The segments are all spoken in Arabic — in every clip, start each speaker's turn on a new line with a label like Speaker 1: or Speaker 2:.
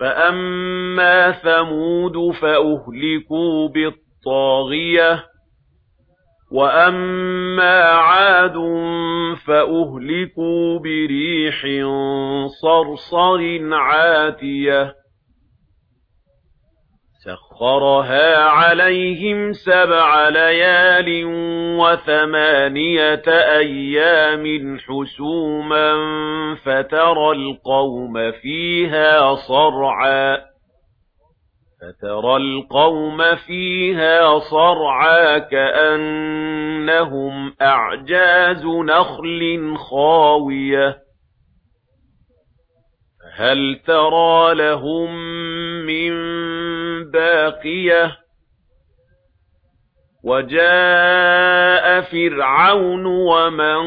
Speaker 1: فَأَمَّا ثَمُودُ فَأُهْلِكُوا بِالطَّاغِيَةِ وَأَمَّا عَادٌ فَأُهْلِكُوا بِرِيحٍ صَرْصَرٍ عَاتِيَةٍ سخرها عليهم سبع ليال وثمانية أيام حسوما فترى القوم فيها صَرْعَى فترى القوم فيها صَرْعَى كأنهم أعجاز نخل خاوية هل ترى لهم من باقية وجاء فرعون ومن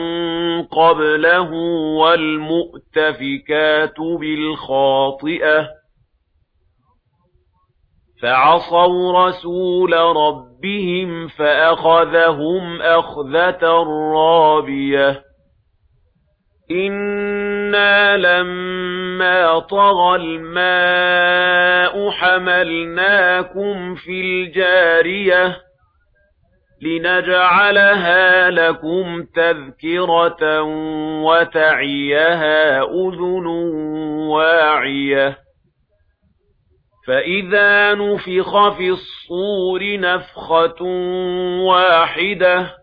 Speaker 1: قبله والمؤتفكات بالخاطئة فعصوا رسول ربهم فأخذهم أخذة رابية إن إِنَّا لَمَّا طَغَى الْمَاءُ حَمَلْنَاكُمْ فِي الْجَارِيَةِ لِنَجْعَلَهَا لَكُمْ تَذْكِرَةً وَتَعِيَهَا أُذُنٌ وَاعِيَةٌ فَإِذَا نُفِخَ فِي الصُّورِ نَفْخَةٌ وَاحِدَةٌ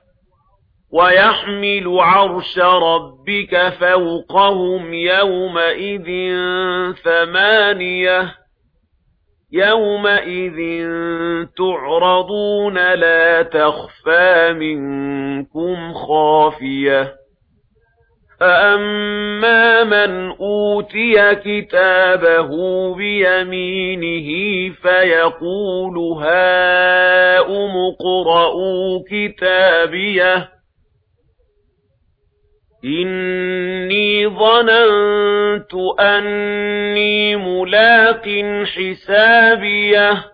Speaker 1: وَيَحْمِلُ عَرْشَ رَبِّكَ فَوْقَهُمْ يَوْمَئِذٍ ثَمَانِيَةٌ يَوْمَئِذٍ تُعْرَضُونَ لَا تَخْفَى مِنكُمْ خَافِيَةٌ فَأَمَّا مَنْ أُوتِيَ كِتَابَهُ بِيَمِينِهِ فَيَقُولُ هَاؤُمُ اقْرَؤُوا كِتَابِيَهْ إِنِّي ظَنَنْتُ أَنِّي مُلَاقٍ حِسَابِيَهْ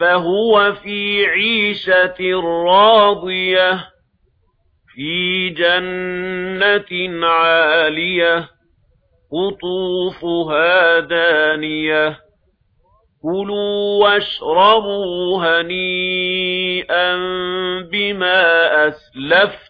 Speaker 1: فَهُوَ فِي عِيشَةٍ رَاضِيَةٍ فِي جَنَّةٍ عَالِيَةٍ قُطُوفُهَا دَانِيَةٌ كُلُوا وَاشْرَبُوا هَنِيئًا بِمَا أَسْلَفْتُمْ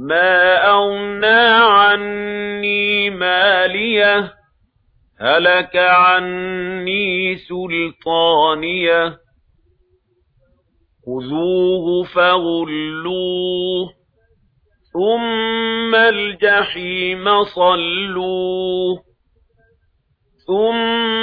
Speaker 1: ما أغنى عني مالية هلك عني سلطانية خذوه فغلوه ثم الجحيم صلوه ثم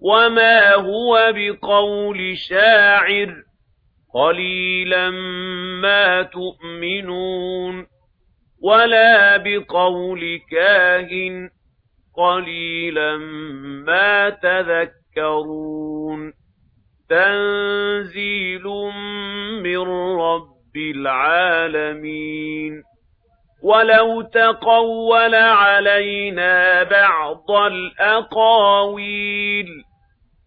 Speaker 1: وما هو بقول شاعر قليلا ما تؤمنون ولا بقول كاهن قليلا ما تذكرون تنزيل من رب العالمين ولو تقول علينا بعض الأقاويل